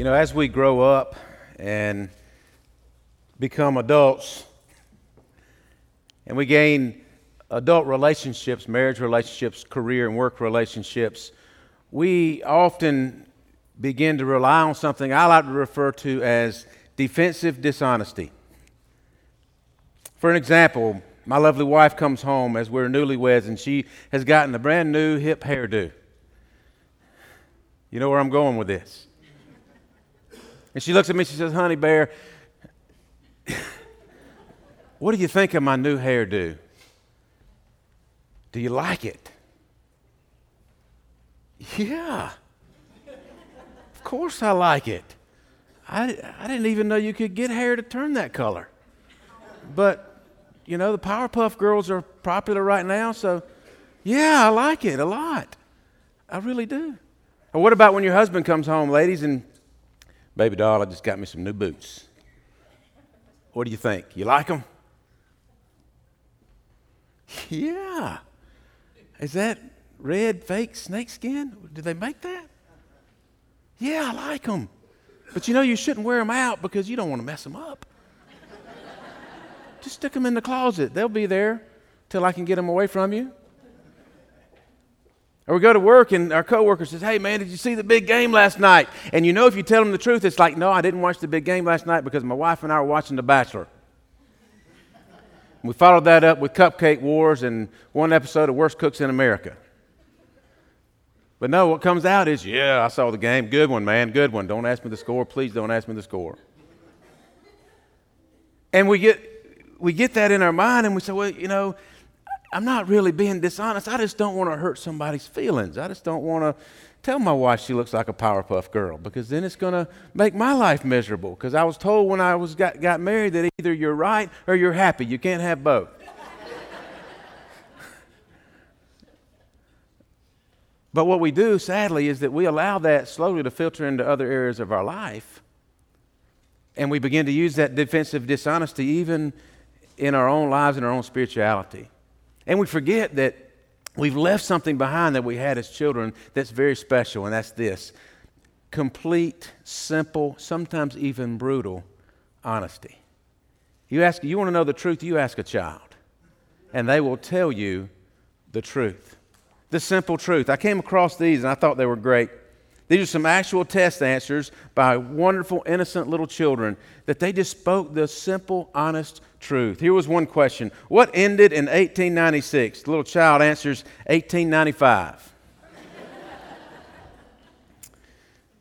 You know, as we grow up and become adults and we gain adult relationships, marriage relationships, career and work relationships, we often begin to rely on something I like to refer to as defensive dishonesty. For an example, my lovely wife comes home as we're newlyweds and she has gotten a brand new hip hairdo. You know where I'm going with this. And she looks at me, she says, Honey Bear, what do you think of my new hairdo? Do you like it? Yeah. Of course I like it. I, I didn't even know you could get hair to turn that color. But, you know, the Powerpuff Girls are popular right now, so yeah, I like it a lot. I really do. Or what about when your husband comes home, ladies, and baby doll, I just got me some new boots. What do you think? You like them? Yeah. Is that red fake snakeskin? Did they make that? Yeah, I like them. But you know, you shouldn't wear them out because you don't want to mess them up. Just stick them in the closet. They'll be there till I can get them away from you. Or we go to work and our coworker says, Hey, man, did you see the big game last night? And you know, if you tell them the truth, it's like, No, I didn't watch the big game last night because my wife and I were watching The Bachelor. We followed that up with Cupcake Wars and one episode of Worst Cooks in America. But no, what comes out is, yeah, I saw the game. Good one, man. Good one. Don't ask me the score. Please don't ask me the score. And we get, we get that in our mind and we say, well, you know, I'm not really being dishonest. I just don't want to hurt somebody's feelings. I just don't want to tell my wife she looks like a Powerpuff girl because then it's going to make my life miserable. Because I was told when I was got, got married that either you're right or you're happy. You can't have both. but what we do, sadly, is that we allow that slowly to filter into other areas of our life. And we begin to use that defensive dishonesty even in our own lives and our own spirituality. And we forget that we've left something behind that we had as children that's very special, and that's this complete, simple, sometimes even brutal honesty. You ask, you want to know the truth, you ask a child, and they will tell you the truth. The simple truth. I came across these and I thought they were great. These are some actual test answers by wonderful, innocent little children that they just spoke the simple, honest truth. Here was one question What ended in 1896? The little child answers 1895.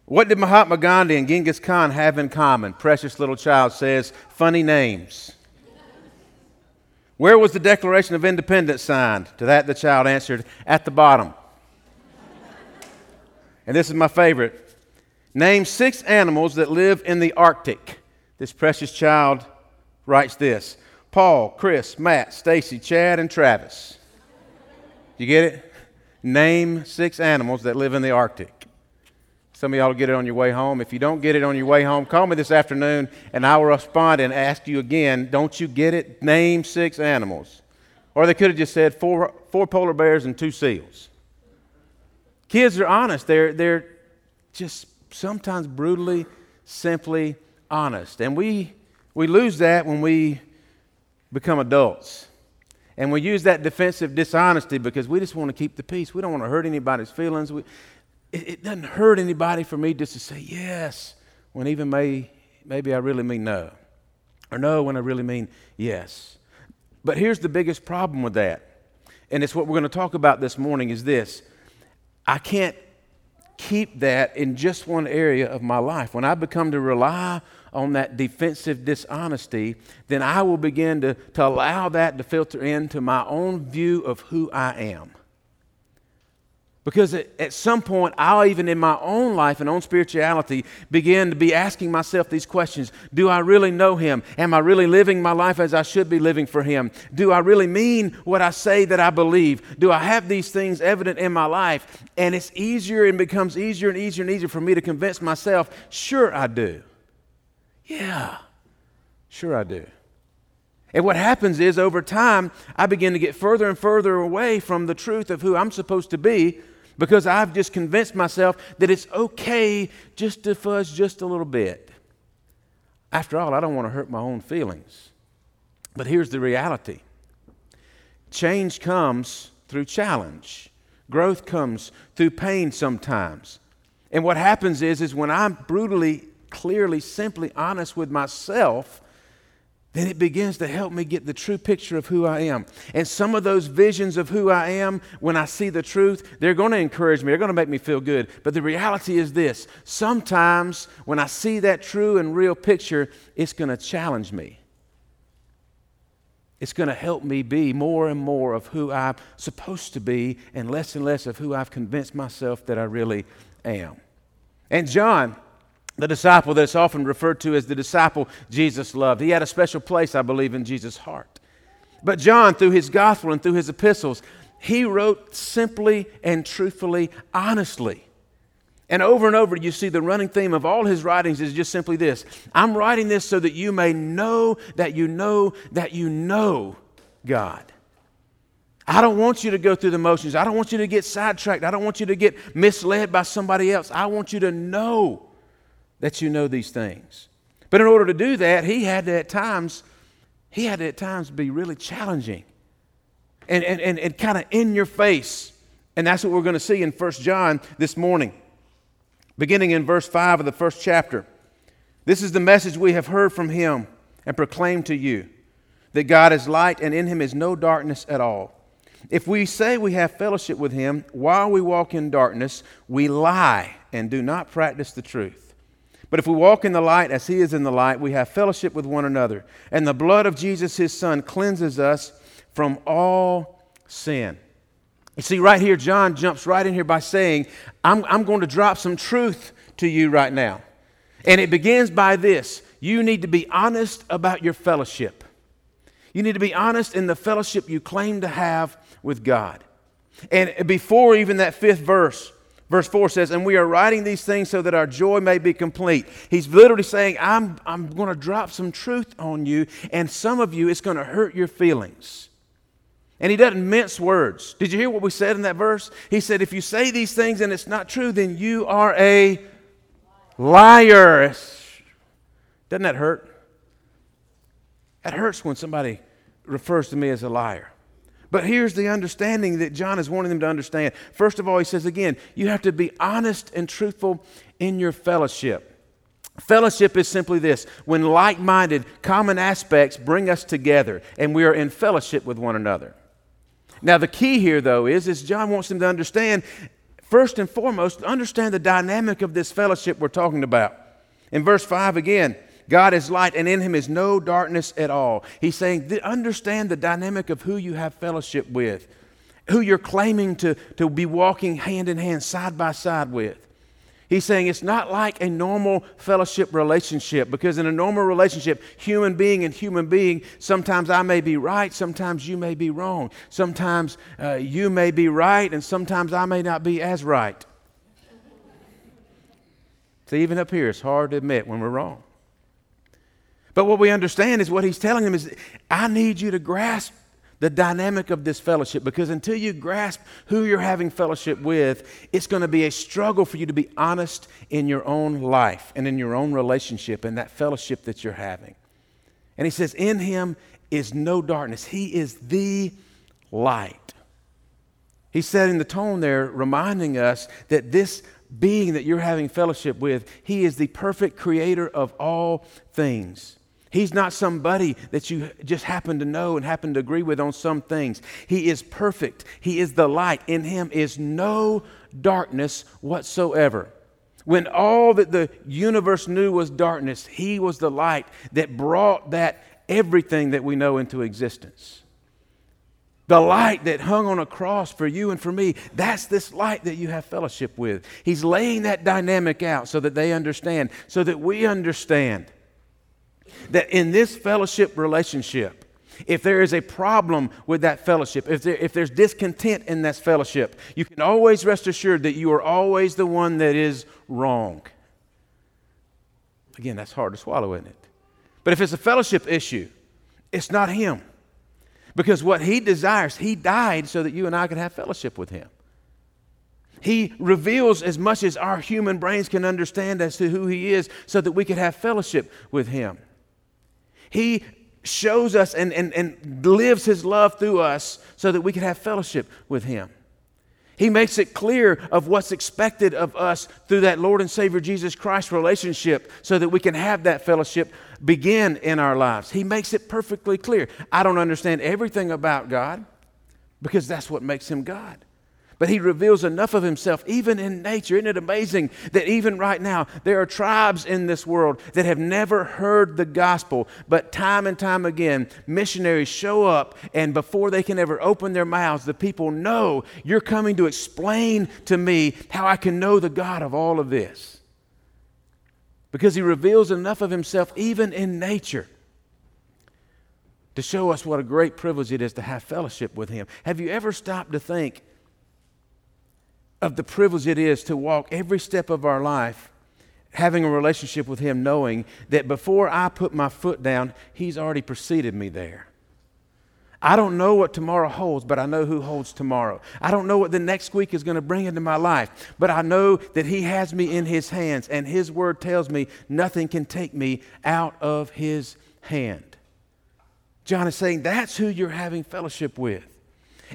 what did Mahatma Gandhi and Genghis Khan have in common? Precious little child says, funny names. Where was the Declaration of Independence signed? To that, the child answered, At the bottom. And this is my favorite. Name six animals that live in the Arctic. This precious child writes this Paul, Chris, Matt, Stacy, Chad, and Travis. You get it? Name six animals that live in the Arctic. Some of y'all get it on your way home. If you don't get it on your way home, call me this afternoon and I will respond and ask you again, don't you get it? Name six animals. Or they could have just said four, four polar bears and two seals. Kids are honest. They're, they're just sometimes brutally, simply honest. And we, we lose that when we become adults. And we use that defensive dishonesty because we just want to keep the peace. We don't want to hurt anybody's feelings. We, it, it, doesn't hurt anybody for me just to say yes when even may, maybe I really mean no. Or no when I really mean yes. But here's the biggest problem with that. And it's what we're going to talk about this morning is this I can't keep that in just one area of my life. When I become to rely on that defensive dishonesty, then I will begin to, to allow that to filter into my own view of who I am. Because at, some point, I'll even in my own life and own spirituality begin to be asking myself these questions Do I really know Him? Am I really living my life as I should be living for Him? Do I really mean what I say that I believe? Do I have these things evident in my life? And it's easier and becomes easier and easier and easier for me to convince myself, Sure, I do. Yeah, sure, I do. And what happens is over time, I begin to get further and further away from the truth of who I'm supposed to be because I've just convinced myself that it's okay just to fuzz just a little bit. After all, I don't want to hurt my own feelings. But here's the reality change comes through challenge, growth comes through pain sometimes. And what happens is, is when I'm brutally, clearly, simply honest with myself, then it begins to help me get the true picture of who I am. And some of those visions of who I am, when I see the truth, they're going to encourage me, they're going to make me feel good. But the reality is this sometimes when I see that true and real picture, it's going to challenge me. It's going to help me be more and more of who I'm supposed to be and less and less of who I've convinced myself that I really am. And John, the disciple that's often referred to as the disciple Jesus loved. He had a special place, I believe, in Jesus' heart. But John, through his gospel and through his epistles, he wrote simply and truthfully, honestly. And over and over, you see the running theme of all his writings is just simply this I'm writing this so that you may know that you know that you know God. I don't want you to go through the motions. I don't want you to get sidetracked. I don't want you to get misled by somebody else. I want you to know that you know these things. But in order to do that, he had to at times, he had to at times be really challenging and, and, and, and kind of in your face. And that's what we're going to see in 1 John this morning, beginning in verse 5 of the first chapter. This is the message we have heard from him and proclaimed to you that God is light and in him is no darkness at all. If we say we have fellowship with him while we walk in darkness, we lie and do not practice the truth. But if we walk in the light as he is in the light, we have fellowship with one another. And the blood of Jesus, his son, cleanses us from all sin. You see, right here, John jumps right in here by saying, I'm, I'm going to drop some truth to you right now. And it begins by this you need to be honest about your fellowship. You need to be honest in the fellowship you claim to have with God. And before even that fifth verse, Verse 4 says, And we are writing these things so that our joy may be complete. He's literally saying, I'm, I'm going to drop some truth on you, and some of you, it's going to hurt your feelings. And he doesn't mince words. Did you hear what we said in that verse? He said, If you say these things and it's not true, then you are a liar. Doesn't that hurt? That hurts when somebody refers to me as a liar. But here's the understanding that John is wanting them to understand. First of all, he says again, you have to be honest and truthful in your fellowship. Fellowship is simply this when like minded, common aspects bring us together and we are in fellowship with one another. Now, the key here, though, is, is John wants them to understand, first and foremost, understand the dynamic of this fellowship we're talking about. In verse 5 again, God is light, and in him is no darkness at all. He's saying, understand the dynamic of who you have fellowship with, who you're claiming to, to be walking hand in hand, side by side with. He's saying it's not like a normal fellowship relationship because in a normal relationship, human being and human being, sometimes I may be right, sometimes you may be wrong. Sometimes uh, you may be right, and sometimes I may not be as right. So even up here, it's hard to admit when we're wrong. But what we understand is what he's telling them is, I need you to grasp the dynamic of this fellowship because until you grasp who you're having fellowship with, it's going to be a struggle for you to be honest in your own life and in your own relationship and that fellowship that you're having. And he says, In him is no darkness, he is the light. He's setting the tone there, reminding us that this being that you're having fellowship with, he is the perfect creator of all things. He's not somebody that you just happen to know and happen to agree with on some things. He is perfect. He is the light. In him is no darkness whatsoever. When all that the universe knew was darkness, he was the light that brought that everything that we know into existence. The light that hung on a cross for you and for me, that's this light that you have fellowship with. He's laying that dynamic out so that they understand, so that we understand that in this fellowship relationship, if there is a problem with that fellowship, if, there, if there's discontent in that fellowship, you can always rest assured that you are always the one that is wrong. Again, that's hard to swallow, isn't it? But if it's a fellowship issue, it's not him. Because what he desires, he died so that you and I could have fellowship with him. He reveals as much as our human brains can understand as to who He is so that we could have fellowship with Him. He shows us and, and, and lives His love through us so that we can have fellowship with Him. He makes it clear of what's expected of us through that Lord and Savior Jesus Christ relationship so that we can have that fellowship begin in our lives. He makes it perfectly clear. I don't understand everything about God because that's what makes Him God but he reveals enough of himself, even in nature. Isn't it amazing that even right now, there are tribes in this world that have never heard the gospel, but time and time again, missionaries show up, and before they can ever open their mouths, the people know you're coming to explain to me how I can know the God of all of this. Because he reveals enough of himself, even in nature to show us what a great privilege it is to have fellowship with Him. Have you ever stopped to think of the privilege it is to walk every step of our life having a relationship with Him, knowing that before I put my foot down, He's already preceded me there. I don't know what tomorrow holds, but I know who holds tomorrow. I don't know what the next week is going to bring into my life, but I know that He has me in His hands, and His word tells me nothing can take me out of His hand. John is saying that's who you're having fellowship with.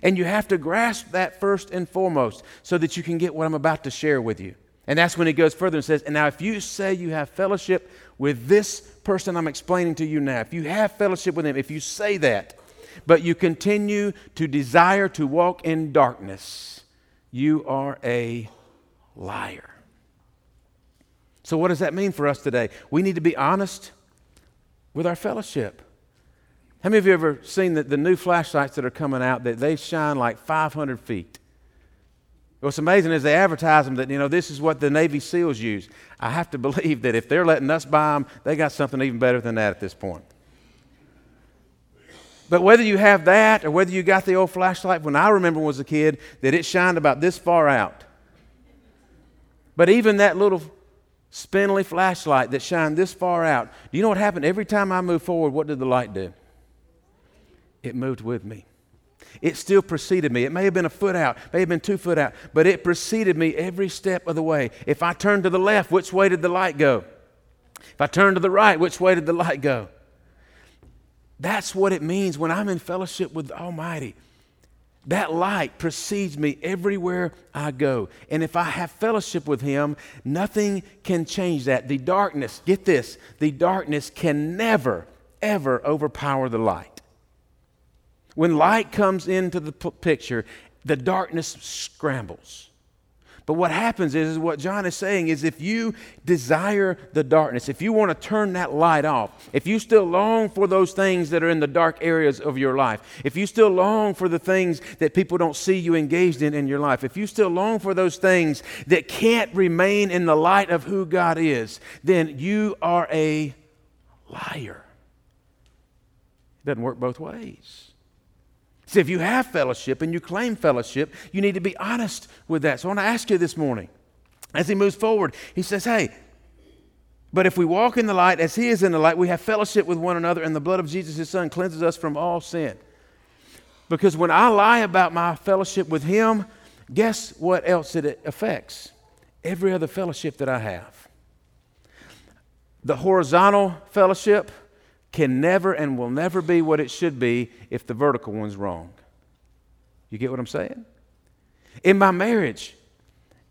And you have to grasp that first and foremost so that you can get what I'm about to share with you. And that's when he goes further and says, And now, if you say you have fellowship with this person I'm explaining to you now, if you have fellowship with him, if you say that, but you continue to desire to walk in darkness, you are a liar. So, what does that mean for us today? We need to be honest with our fellowship. How many of you ever seen the, the new flashlights that are coming out that they shine like 500 feet? What's amazing is they advertise them that, you know, this is what the Navy SEALs use. I have to believe that if they're letting us buy them, they got something even better than that at this point. But whether you have that or whether you got the old flashlight, when I remember when I was a kid, that it shined about this far out. But even that little spindly flashlight that shined this far out, do you know what happened? Every time I moved forward, what did the light do? It moved with me. It still preceded me. It may have been a foot out, may have been two foot out, but it preceded me every step of the way. If I turned to the left, which way did the light go? If I turned to the right, which way did the light go? That's what it means when I'm in fellowship with the Almighty. That light precedes me everywhere I go. And if I have fellowship with Him, nothing can change that. The darkness, get this, the darkness can never, ever overpower the light. When light comes into the p- picture, the darkness scrambles. But what happens is, is, what John is saying is if you desire the darkness, if you want to turn that light off, if you still long for those things that are in the dark areas of your life, if you still long for the things that people don't see you engaged in in your life, if you still long for those things that can't remain in the light of who God is, then you are a liar. It doesn't work both ways. See, if you have fellowship and you claim fellowship, you need to be honest with that. So I want to ask you this morning, as he moves forward, he says, Hey, but if we walk in the light as he is in the light, we have fellowship with one another, and the blood of Jesus, his son, cleanses us from all sin. Because when I lie about my fellowship with him, guess what else it affects? Every other fellowship that I have. The horizontal fellowship, can never and will never be what it should be if the vertical one's wrong. You get what I'm saying? In my marriage,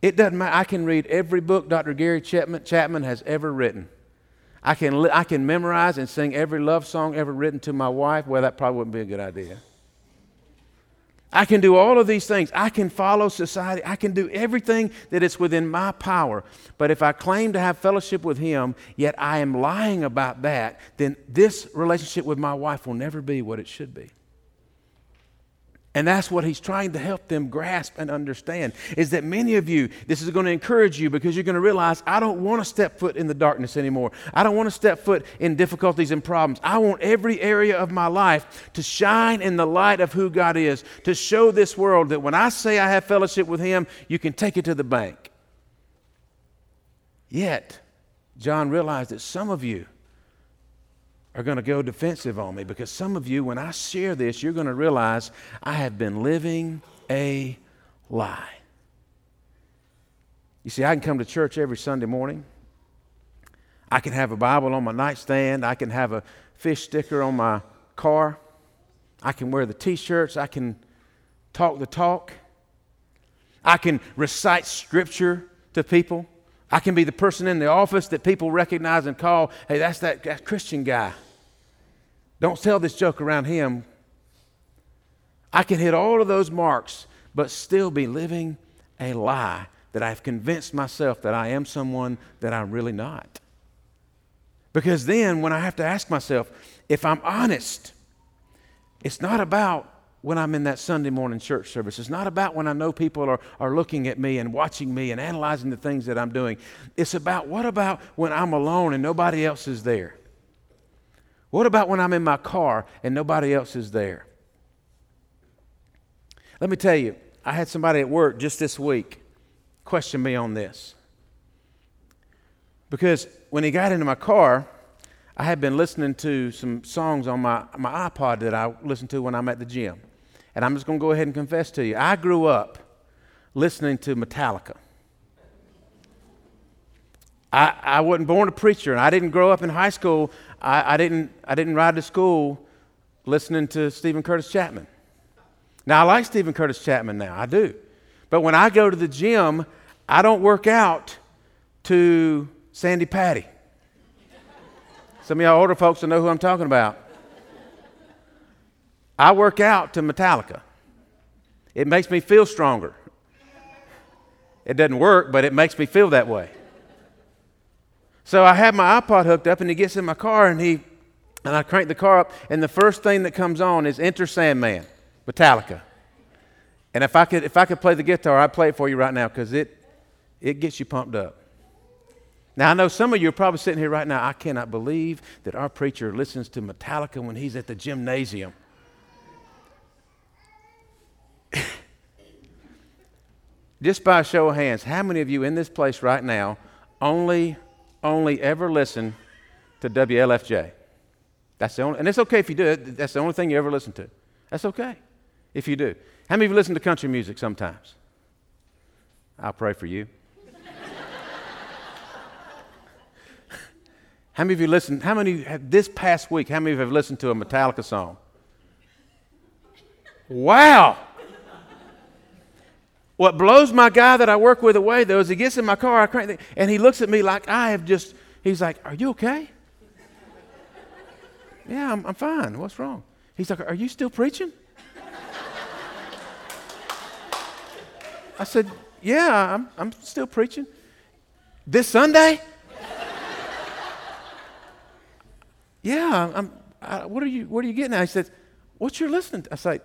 it doesn't matter. I can read every book Dr. Gary Chapman, Chapman has ever written. I can, I can memorize and sing every love song ever written to my wife. Well, that probably wouldn't be a good idea. I can do all of these things. I can follow society. I can do everything that is within my power. But if I claim to have fellowship with Him, yet I am lying about that, then this relationship with my wife will never be what it should be. And that's what he's trying to help them grasp and understand is that many of you, this is going to encourage you because you're going to realize, I don't want to step foot in the darkness anymore. I don't want to step foot in difficulties and problems. I want every area of my life to shine in the light of who God is, to show this world that when I say I have fellowship with him, you can take it to the bank. Yet, John realized that some of you are going to go defensive on me because some of you, when I share this, you're going to realize I have been living a lie. You see, I can come to church every Sunday morning. I can have a Bible on my nightstand. I can have a fish sticker on my car. I can wear the t shirts. I can talk the talk. I can recite scripture to people. I can be the person in the office that people recognize and call, hey, that's that, that Christian guy. Don't tell this joke around him. I can hit all of those marks, but still be living a lie that I've convinced myself that I am someone that I'm really not. Because then, when I have to ask myself, if I'm honest, it's not about when I'm in that Sunday morning church service. It's not about when I know people are, are looking at me and watching me and analyzing the things that I'm doing. It's about what about when I'm alone and nobody else is there? What about when I'm in my car and nobody else is there? Let me tell you, I had somebody at work just this week question me on this. Because when he got into my car, I had been listening to some songs on my, my iPod that I listen to when I'm at the gym. And I'm just going to go ahead and confess to you. I grew up listening to Metallica. I, I wasn't born a preacher, and I didn't grow up in high school. I, I, didn't, I didn't ride to school listening to Steven Curtis Chapman. Now, I like Steven Curtis Chapman now, I do. But when I go to the gym, I don't work out to Sandi Patty. Some of y'all older folks will know who I'm talking about. I work out to Metallica. It makes me feel stronger. It doesn't work, but it makes me feel that way. So I have my iPod hooked up, and he gets in my car, and he and I crank the car up, and the first thing that comes on is Enter Sandman, Metallica. And if I could, if I could play the guitar, I'd play it for you right now because it, it gets you pumped up. Now, I know some of you are probably sitting here right now. I cannot believe that our preacher listens to Metallica when he's at the gymnasium. Just by a show of hands, how many of you in this place right now only, only ever listen to WLFJ? That's the only, and it's okay if you do it. That's the only thing you ever listen to. That's okay if you do. How many of you listen to country music sometimes? I'll pray for you. how many of you listen? How many have this past week? How many of you have listened to a Metallica song? Wow. What blows my guy that I work with away, though, is he gets in my car, I crank, and he looks at me like I have just, he's like, Are you okay? yeah, I'm, I'm fine. What's wrong? He's like, Are you still preaching? I said, Yeah, I'm, I'm still preaching. This Sunday? yeah, I'm, I, what, are you, what are you getting at? He said, What's your listening to? I said,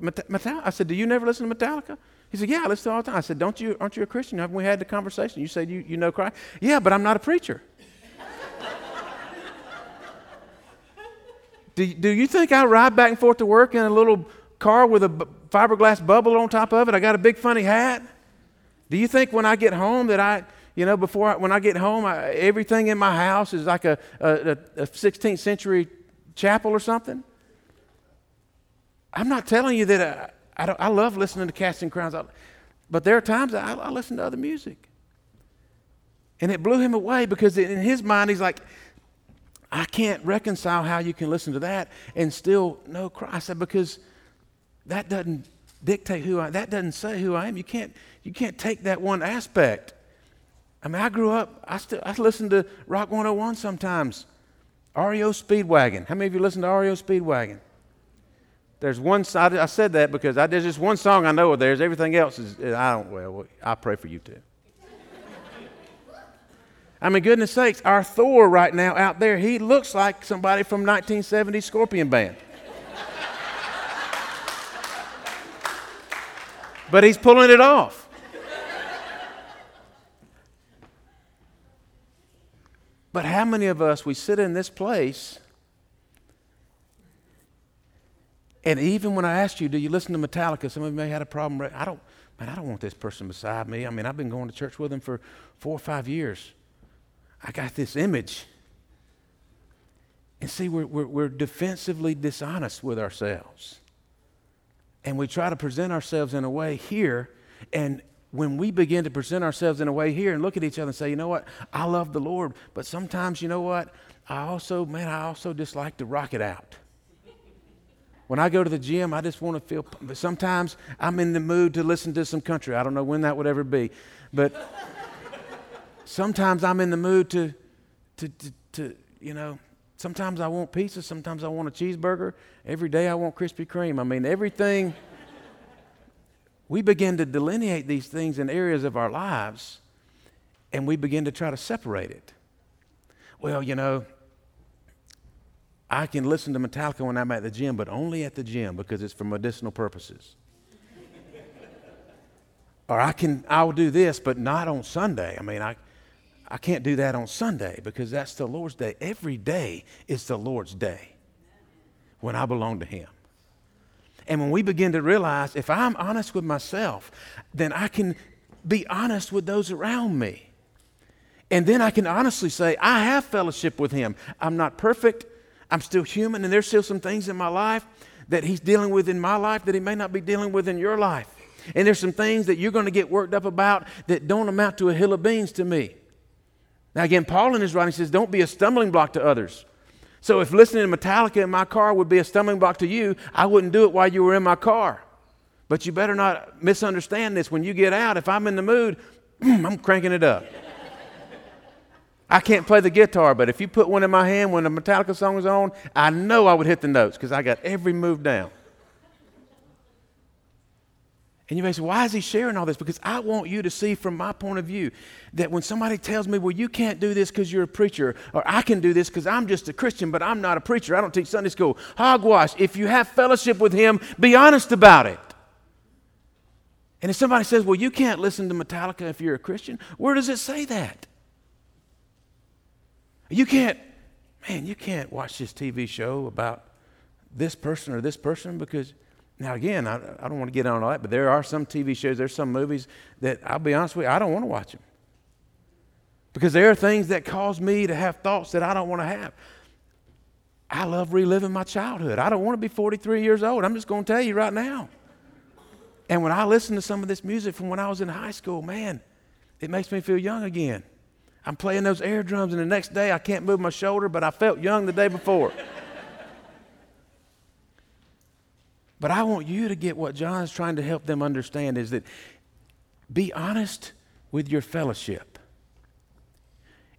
Metallica. I said, Do you never listen to Metallica? He said, Yeah, I listen to all the time. I said, Don't you, aren't you a Christian? Haven't we had the conversation? You said you, you know Christ? Yeah, but I'm not a preacher. do, do you think I ride back and forth to work in a little car with a fiberglass bubble on top of it? I got a big funny hat. Do you think when I get home that I, you know, before I, when I get home, I, everything in my house is like a, a, a 16th century chapel or something? I'm not telling you that uh, I, I, I love listening to Casting Crowns, but there are times I, I listen to other music. And it blew him away because in his mind, he's like, I can't reconcile how you can listen to that and still know Christ. I said, because that doesn't dictate who I am. that doesn't say who I am. You can't you can't take that one aspect. I mean, I grew up, I still I listen to Rock 101 sometimes. REO Speedwagon. How many of you listen to REO Speedwagon? There's one side, I said that because I, there's just one song I know of theirs. Everything else is, I don't, well, I pray for you too. I mean, goodness sakes, our Thor right now out there, he looks like somebody from 1970 Scorpion Band. but he's pulling it off. but how many of us, we sit in this place And even when I asked you, do you listen to Metallica? Some of you may have had a problem. I don't, man, I don't want this person beside me. I mean, I've been going to church with him for four or five years. I got this image. And see, we're, we're, we're defensively dishonest with ourselves. And we try to present ourselves in a way here, and when we begin to present ourselves in a way here and look at each other and say, you know what, I love the Lord, but sometimes, you know what, I also, man, I also dislike to rock it out. When I go to the gym, I just want to feel, but sometimes I'm in the mood to listen to some country. I don't know when that would ever be, but sometimes I'm in the mood to, to, to, to, you know, sometimes I want pizza, sometimes I want a cheeseburger. Every day I want Krispy Kreme. I mean, everything we begin to delineate these things in areas of our lives and we begin to try to separate it. Well, you know, I can listen to Metallica when I'm at the gym, but only at the gym because it's for medicinal purposes. or I can I'll do this, but not on Sunday. I mean, I I can't do that on Sunday because that's the Lord's day. Every day is the Lord's day when I belong to Him. And when we begin to realize if I'm honest with myself, then I can be honest with those around me. And then I can honestly say, I have fellowship with Him. I'm not perfect, I'm still human, and there's still some things in my life that He's dealing with in my life that He may not be dealing with in your life. And there's some things that you're going to get worked up about that don't amount to a hill of beans to me. Now, again, Paul in his writing says, Don't be a stumbling block to others. So if listening to Metallica in my car would be a stumbling block to you, I wouldn't do it while you were in my car. But you better not misunderstand this. When you get out, if I'm in the mood, I'm cranking it up. I can't play the guitar, but if you put one in my hand when a Metallica song is on, I know I would hit the notes because I got every move down. And you may say, why is he sharing all this? Because I want you to see from my point of view that when somebody tells me, well, you can't do this because you're a preacher, or I can do this because I'm just a Christian, but I'm not a preacher. I don't teach Sunday school. Hogwash. If you have fellowship with him, be honest about it. And if somebody says, well, you can't listen to Metallica if you're a Christian, where does it say that? You can't, man, you can't watch this TV show about this person or this person because now, again, I, I don't want to get on all that, but there are some TV shows, there's some movies that I'll be honest with you, I don't want to watch them. Because there are things that cause me to have thoughts that I don't want to have. I love reliving my childhood. I don't want to be 43 years old. I'm just going to tell you right now. And when I listen to some of this music from when I was in high school, man, it makes me feel young again. I'm playing those air drums, and the next day I can't move my shoulder, but I felt young the day before. But I want you to get what John's trying to help them understand is that be honest with your fellowship.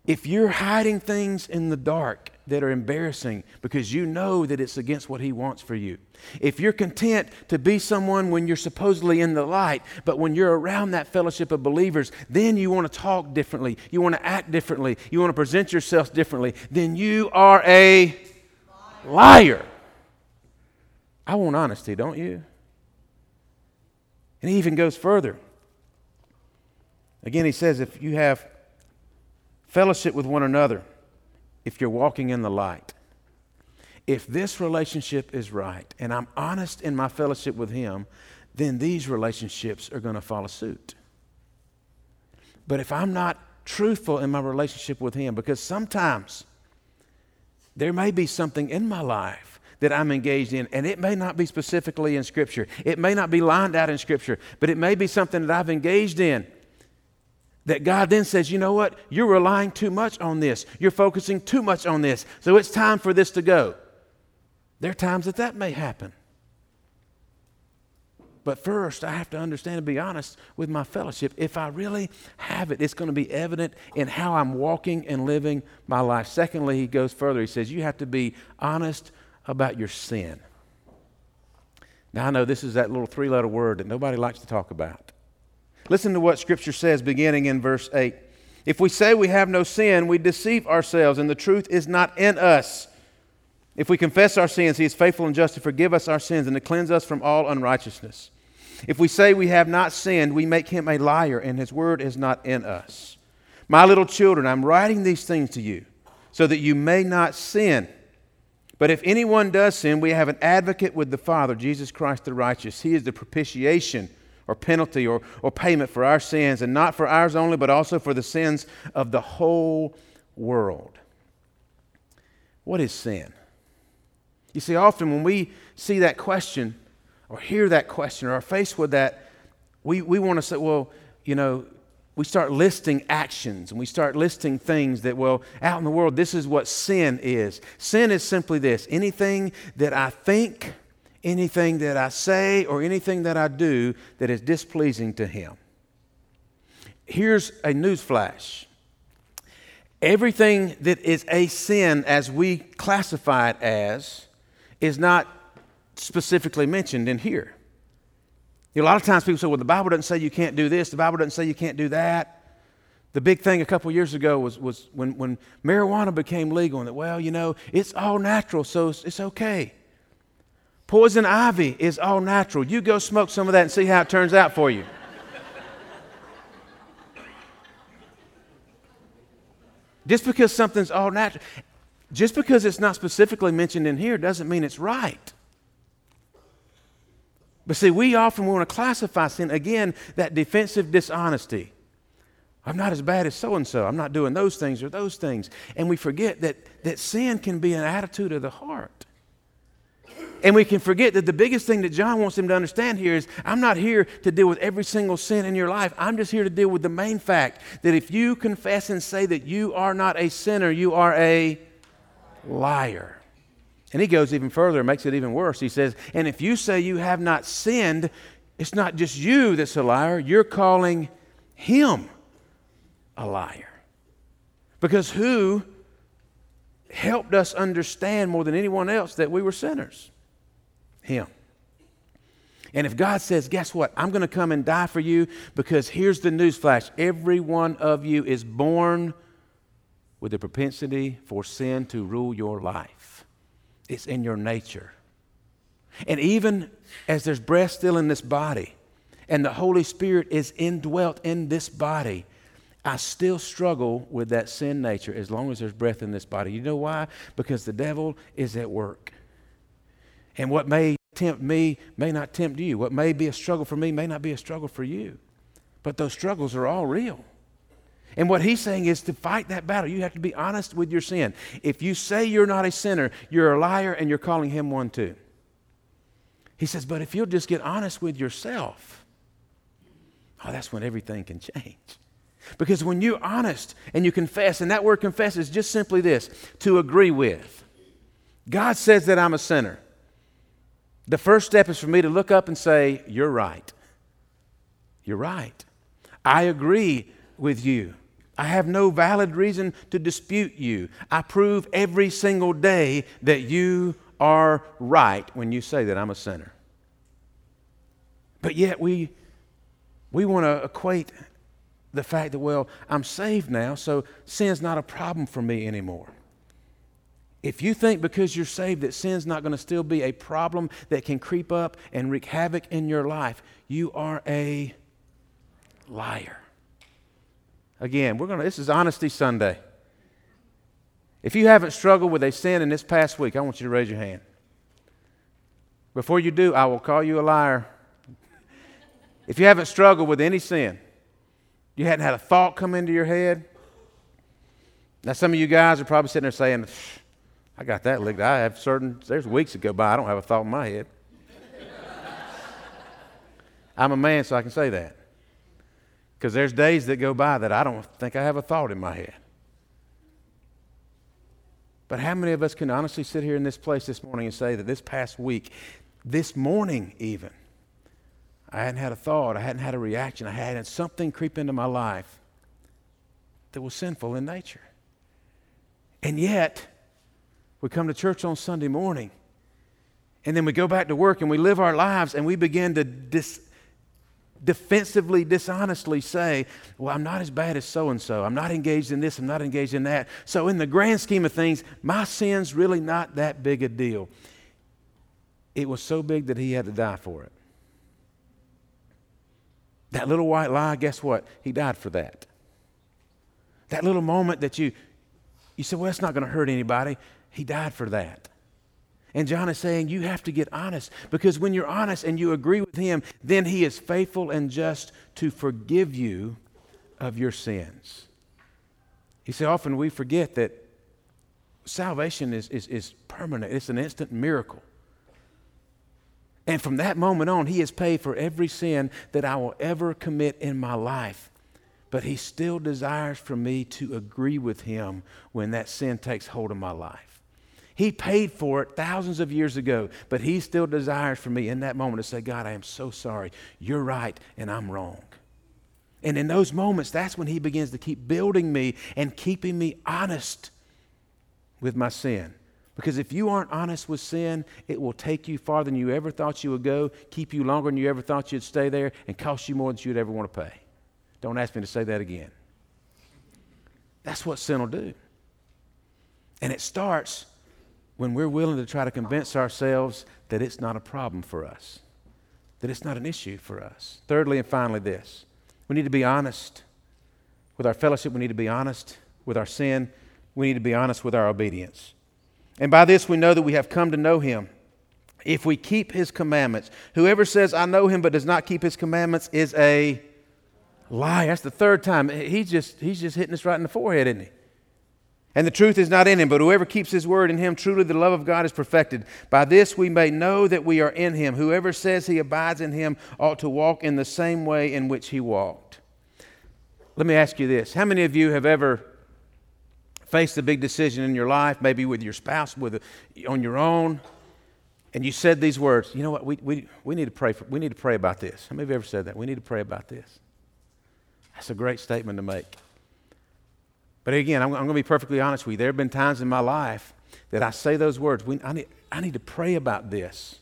If you're hiding things in the dark that are embarrassing because you know that it's against what he wants for you, if you're content to be someone when you're supposedly in the light, but when you're around that fellowship of believers, then you want to talk differently, you want to act differently, you want to present yourself differently, then you are a liar. I want honesty, don't you? And he even goes further. Again, he says, if you have fellowship with one another, if you're walking in the light, if this relationship is right and I'm honest in my fellowship with him, then these relationships are going to follow suit. But if I'm not truthful in my relationship with him, because sometimes there may be something in my life that I'm engaged in. And it may not be specifically in Scripture, it may not be lined out in Scripture, but it may be something that I've engaged in. That God then says, you know what? You're relying too much on this. You're focusing too much on this. So it's time for this to go. There are times that that may happen. But first, I have to understand and be honest with my fellowship. If I really have it, it's going to be evident in how I'm walking and living my life. Secondly, he goes further. He says, You have to be honest about your sin. Now, I know this is that little three letter word that nobody likes to talk about. Listen to what Scripture says beginning in verse 8. If we say we have no sin, we deceive ourselves, and the truth is not in us. If we confess our sins, He is faithful and just to forgive us our sins and to cleanse us from all unrighteousness. If we say we have not sinned, we make Him a liar, and His word is not in us. My little children, I'm writing these things to you so that you may not sin. But if anyone does sin, we have an advocate with the Father, Jesus Christ the righteous. He is the propitiation or penalty or, or payment for our sins, and not for ours only, but also for the sins of the whole world. What is sin? You see, often when we see that question or hear that question or are faced with that, we, we want to say, well, you know, we start listing actions and we start listing things that, well, out in the world, this is what sin is. Sin is simply this anything that I think, anything that I say, or anything that I do that is displeasing to Him. Here's a news flash everything that is a sin, as we classify it as, is not specifically mentioned in here. A lot of times people say, well, the Bible doesn't say you can't do this, the Bible doesn't say you can't do that. The big thing a couple years ago was, was when, when marijuana became legal, and that, well, you know, it's all natural, so it's, it's okay. Poison ivy is all natural. You go smoke some of that and see how it turns out for you. just because something's all natural, just because it's not specifically mentioned in here doesn't mean it's right. But see, we often want to classify sin, again, that defensive dishonesty. I'm not as bad as so and so. I'm not doing those things or those things. And we forget that, that sin can be an attitude of the heart. And we can forget that the biggest thing that John wants him to understand here is I'm not here to deal with every single sin in your life. I'm just here to deal with the main fact that if you confess and say that you are not a sinner, you are a liar. And he goes even further and makes it even worse. He says, And if you say you have not sinned, it's not just you that's a liar, you're calling him a liar. Because who helped us understand more than anyone else that we were sinners? Him. And if God says, guess what? I'm going to come and die for you because here's the newsflash every one of you is born with a propensity for sin to rule your life. It's in your nature. And even as there's breath still in this body, and the Holy Spirit is indwelt in this body, I still struggle with that sin nature as long as there's breath in this body. You know why? Because the devil is at work. And what may tempt me may not tempt you. What may be a struggle for me may not be a struggle for you. But those struggles are all real. And what he's saying is to fight that battle, you have to be honest with your sin. If you say you're not a sinner, you're a liar and you're calling him one too. He says, but if you'll just get honest with yourself, oh, that's when everything can change. Because when you're honest and you confess, and that word confess is just simply this to agree with. God says that I'm a sinner. The first step is for me to look up and say, You're right. You're right. I agree with you. I have no valid reason to dispute you. I prove every single day that you are right when you say that I'm a sinner. But yet we, we want to equate the fact that, well, I'm saved now, so sin's not a problem for me anymore. If you think because you're saved that sin's not going to still be a problem that can creep up and wreak havoc in your life, you are a liar. Again, we're going to, this is Honesty Sunday. If you haven't struggled with a sin in this past week, I want you to raise your hand. Before you do, I will call you a liar. if you haven't struggled with any sin, you hadn't had a thought come into your head. Now, some of you guys are probably sitting there saying, I got that licked. I have certain, there's weeks that go by, I don't have a thought in my head. I'm a man, so I can say that. Because there's days that go by that I don't think I have a thought in my head. But how many of us can honestly sit here in this place this morning and say that this past week, this morning even, I hadn't had a thought, I hadn't had a reaction, I hadn't something creep into my life that was sinful in nature. And yet, we come to church on Sunday morning, and then we go back to work and we live our lives and we begin to dis- defensively, dishonestly say, Well, I'm not as bad as so and so. I'm not engaged in this. I'm not engaged in that. So, in the grand scheme of things, my sin's really not that big a deal. It was so big that he had to die for it. That little white lie, guess what? He died for that. That little moment that you, you said, Well, it's not going to hurt anybody. He died for that. And John is saying you have to get honest because when you're honest and you agree with him, then he is faithful and just to forgive you of your sins. He said, often we forget that salvation is, is, is permanent, it's an instant miracle. And from that moment on, He has paid for every sin that I will ever commit in my life. But He still desires for me to agree with Him when that sin takes hold of my life. He paid for it thousands of years ago, but He still desires for me in that moment to say, God, I am so sorry. You're right, and I'm wrong. And in those moments, that's when He begins to keep building me and keeping me honest with my sin. Because if you aren't honest with sin, it will take you farther than you ever thought you would go, keep you longer than you ever thought you'd stay there, and cost you more than you'd ever want to pay. Don't ask me to say that again. That's what sin will do. And it starts when we're willing to try to convince ourselves that it's not a problem for us, that it's not an issue for us. Thirdly and finally, this we need to be honest with our fellowship, we need to be honest with our sin, we need to be honest with our obedience. And by this we know that we have come to know him. If we keep his commandments, whoever says, I know him but does not keep his commandments is a lie. That's the third time. He's just, he's just hitting us right in the forehead, isn't he? And the truth is not in him, but whoever keeps his word in him, truly the love of God is perfected. By this we may know that we are in him. Whoever says he abides in him ought to walk in the same way in which he walked. Let me ask you this How many of you have ever faced a big decision in your life, maybe with your spouse, with on your own, and you said these words, you know what, we, we, we, need to pray for, we need to pray about this. How many of you ever said that? We need to pray about this. That's a great statement to make. But again, I'm, I'm going to be perfectly honest with you. There have been times in my life that I say those words, we, I, need, I need to pray about this.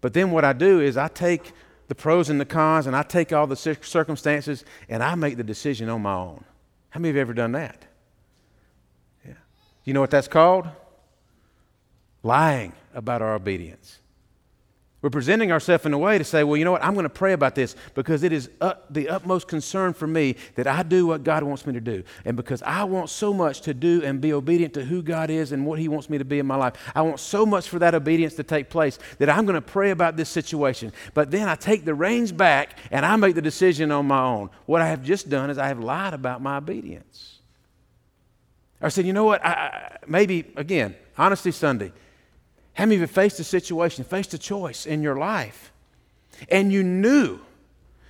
But then what I do is I take the pros and the cons and I take all the circumstances and I make the decision on my own. How many of you have ever done that? Yeah. You know what that's called? Lying about our obedience. We're presenting ourselves in a way to say, well, you know what? I'm going to pray about this because it is uh, the utmost concern for me that I do what God wants me to do. And because I want so much to do and be obedient to who God is and what He wants me to be in my life, I want so much for that obedience to take place that I'm going to pray about this situation. But then I take the reins back and I make the decision on my own. What I have just done is I have lied about my obedience. I said, you know what? I, I, maybe, again, Honesty Sunday. How many of you faced a situation, faced a choice in your life, and you knew,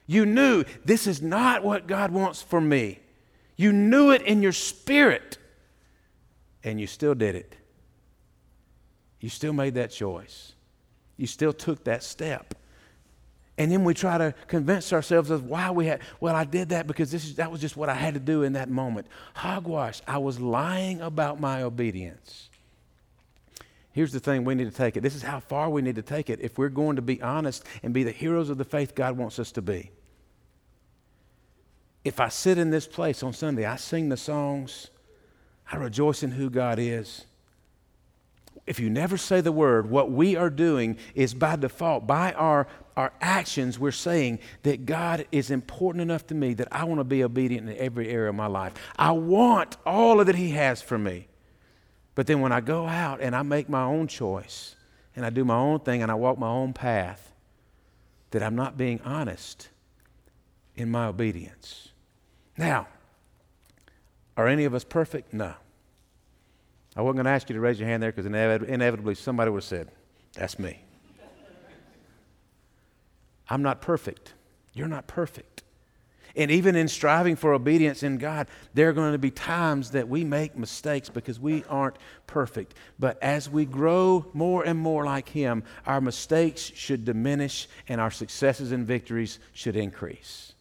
you knew this is not what God wants for me? You knew it in your spirit, and you still did it. You still made that choice. You still took that step. And then we try to convince ourselves of why we had, well, I did that because this is, that was just what I had to do in that moment. Hogwash. I was lying about my obedience. Here's the thing we need to take it. This is how far we need to take it if we're going to be honest and be the heroes of the faith God wants us to be. If I sit in this place on Sunday, I sing the songs, I rejoice in who God is. If you never say the word, what we are doing is by default, by our our actions, we're saying that God is important enough to me that I want to be obedient in every area of my life. I want all of that He has for me. But then when I go out and I make my own choice and I do my own thing and I walk my own path, that I'm not being honest in my obedience. Now, are any of us perfect? No. I wasn't going to ask you to raise your hand there because inevitably somebody would have said, That's me. I'm not perfect. You're not perfect. And even in striving for obedience in God, there are going to be times that we make mistakes because we aren't perfect. But as we grow more and more like Him, our mistakes should diminish and our successes and victories should increase.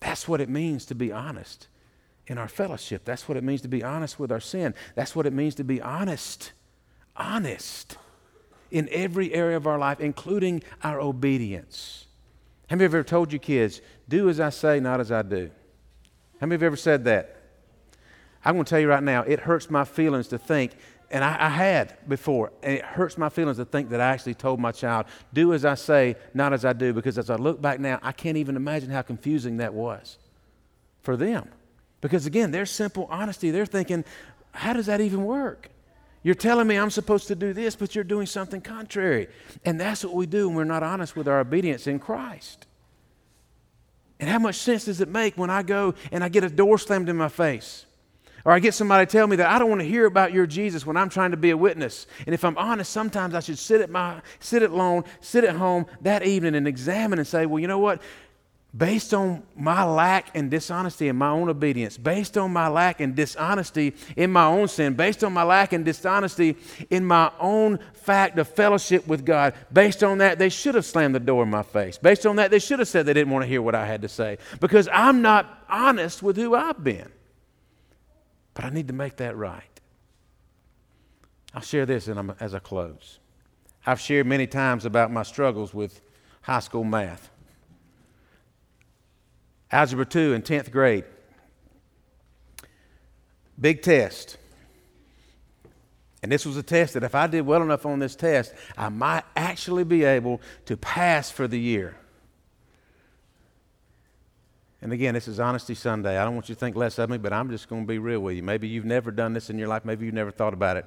That's what it means to be honest in our fellowship. That's what it means to be honest with our sin. That's what it means to be honest. Honest in every area of our life, including our obedience. How many of you ever told your kids, do as I say, not as I do? How many of you ever said that? I'm going to tell you right now, it hurts my feelings to think, and I, I, had before, and it hurts my feelings to think that I actually told my child, do as I say, not as I do, because as I look back now, I can't even imagine how confusing that was for them. Because again, their simple honesty, they're thinking, how does that even work? You're telling me I'm supposed to do this, but you're doing something contrary. And that's what we do when we're not honest with our obedience in Christ. And how much sense does it make when I go and I get a door slammed in my face? Or I get somebody tell me that I don't want to hear about your Jesus when I'm trying to be a witness. And if I'm honest, sometimes I should sit at my sit alone, sit at home that evening and examine and say, well, you know what? Based on my lack and dishonesty in my own obedience, based on my lack and dishonesty in my own sin, based on my lack and dishonesty in my own fact of fellowship with God, based on that, they should have slammed the door in my face. Based on that, they should have said they didn't want to hear what I had to say because I'm not honest with who I've been. But I need to make that right. I'll share this as I close. I've shared many times about my struggles with high school math. Algebra 2 in 10th grade. Big test. And this was a test that if I did well enough on this test, I might actually be able to pass for the year. And again, this is Honesty Sunday. I don't want you to think less of me, but I'm just going to be real with you. Maybe you've never done this in your life, maybe you've never thought about it.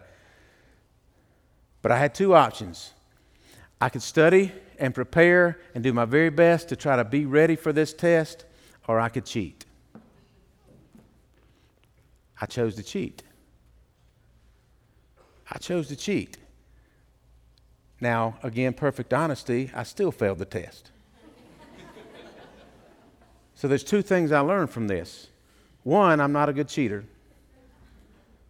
But I had two options. I could study and prepare and do my very best to try to be ready for this test, or I could cheat. I chose to cheat. I chose to cheat. Now, again, perfect honesty, I still failed the test. So there's two things I learned from this. One, I'm not a good cheater.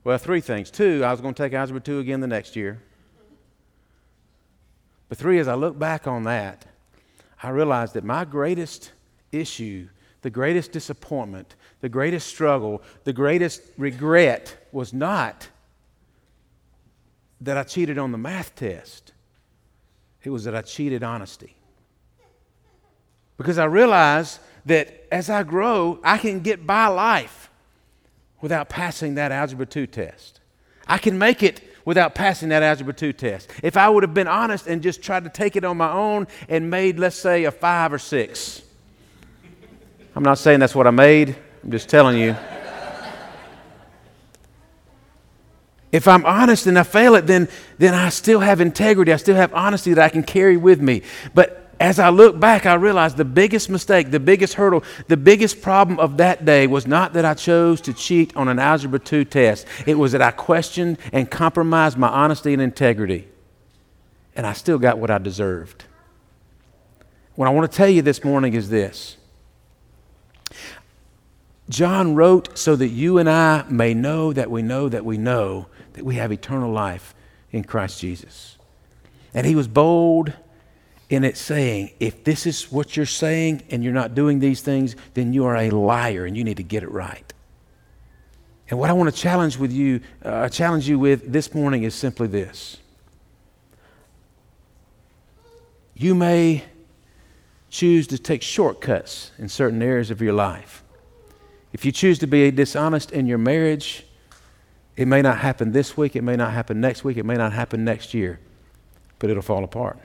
Well, three things. Two, I was going to take Algebra 2 again the next year. But three, as I look back on that, I realized that my greatest issue, the greatest disappointment, the greatest struggle, the greatest regret was not that I cheated on the math test. It was that I cheated honesty. Because I realized that as I grow, I can get by life without passing that Algebra 2 test. I can make it without passing that Algebra 2 test. If I would have been honest and just tried to take it on my own and made, let's say, a five or six. I'm not saying that's what I made, I'm just telling you. If I'm honest and I fail it, then, then I still have integrity. I still have honesty that I can carry with me. But as I look back, I realize the biggest mistake, the biggest hurdle, the biggest problem of that day was not that I chose to cheat on an Algebra 2 test. It was that I questioned and compromised my honesty and integrity. And I still got what I deserved. What I want to tell you this morning is this John wrote so that you and I may know that we know that we know that we have eternal life in Christ Jesus. And he was bold in it saying, if this is what you're saying and you're not doing these things, then you are a liar and you need to get it right. And what I want to challenge with you, uh, challenge you with this morning is simply this. You may choose to take shortcuts in certain areas of your life. If you choose to be dishonest in your marriage, it may not happen this week, it may not happen next week, it may not happen next year, but it'll fall apart.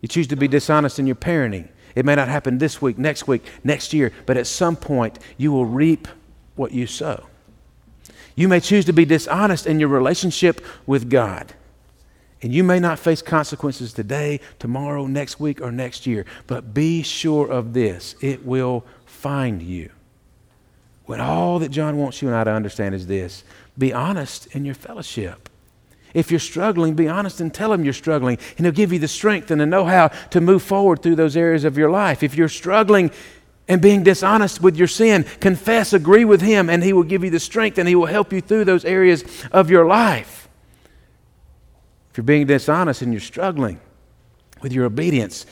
You choose to be dishonest in your parenting. It may not happen this week, next week, next year, but at some point you will reap what you sow. You may choose to be dishonest in your relationship with God. And you may not face consequences today, tomorrow, next week, or next year, but be sure of this it will find you. When all that John wants you and I to understand is this be honest in your fellowship. If you're struggling, be honest and tell him you're struggling, and he'll give you the strength and the know how to move forward through those areas of your life. If you're struggling and being dishonest with your sin, confess, agree with him, and he will give you the strength and he will help you through those areas of your life. If you're being dishonest and you're struggling with your obedience,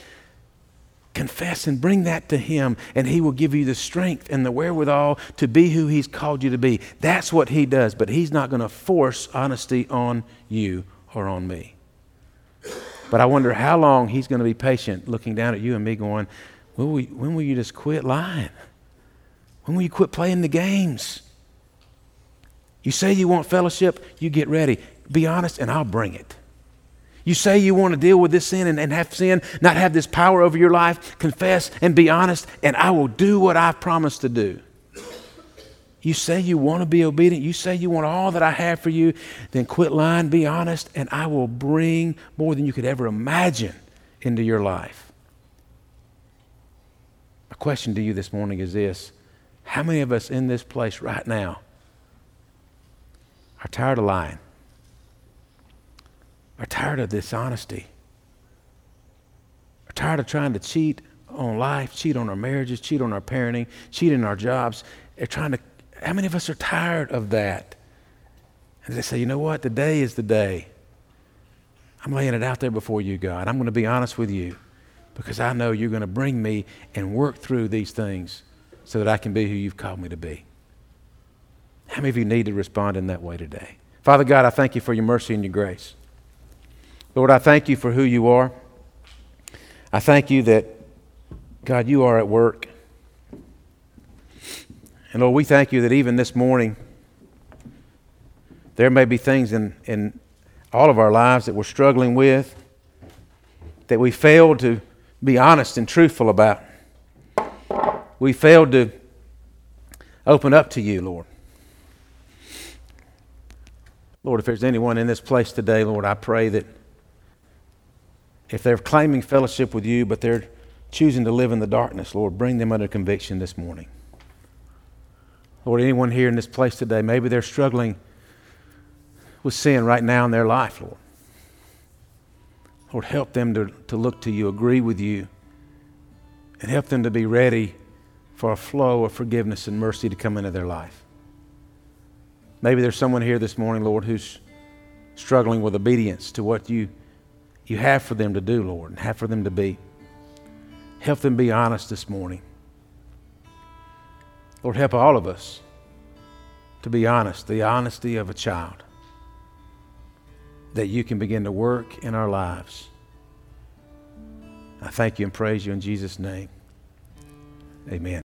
Confess and bring that to Him, and He will give you the strength and the wherewithal to be who He's called you to be. That's what He does, but He's not going to force honesty on you or on me. But I wonder how long He's going to be patient looking down at you and me going, when will, when will you just quit lying? When will you quit playing the games? You say you want fellowship, you get ready. Be honest, and I'll bring it. You say you want to deal with this sin and, and have sin not have this power over your life, confess and be honest, and I will do what I've promised to do. You say you want to be obedient, you say you want all that I have for you, then quit lying, be honest, and I will bring more than you could ever imagine into your life. My question to you this morning is this How many of us in this place right now are tired of lying, are tired of dishonesty, are tired of trying to cheat on life, cheat on our marriages, cheat on our parenting, cheat in our jobs. They're trying to, how many of us are tired of that? And they say, you know what? Today is the day. I'm laying it out there before you, God. I'm going to be honest with you because I know you're going to bring me and work through these things so that I can be who you've called me to be. How many of you need to respond in that way today? Father God, I thank you for your mercy and your grace. Lord, I thank you for who you are. I thank you that, God, you are at work. And Lord, we thank you that even this morning, there may be things in, in all of our lives that we're struggling with, that we failed to be honest and truthful about. We failed to open up to you, Lord. Lord, if there's anyone in this place today, Lord, I pray that if they're claiming fellowship with you, but they're choosing to live in the darkness, Lord, bring them under conviction this morning. Lord, anyone here in this place today, maybe they're struggling with sin right now in their life, Lord. Lord, help them to, to look to you, agree with you, and help them to be ready for a flow of forgiveness and mercy to come into their life. Maybe there's someone here this morning, Lord, who's struggling with obedience to what you, you have for them to do, Lord, and have for them to be. Help them be honest this morning. Lord, help all of us to be honest, the honesty of a child that you can begin to work in our lives. I thank you and praise you in Jesus' name. Amen.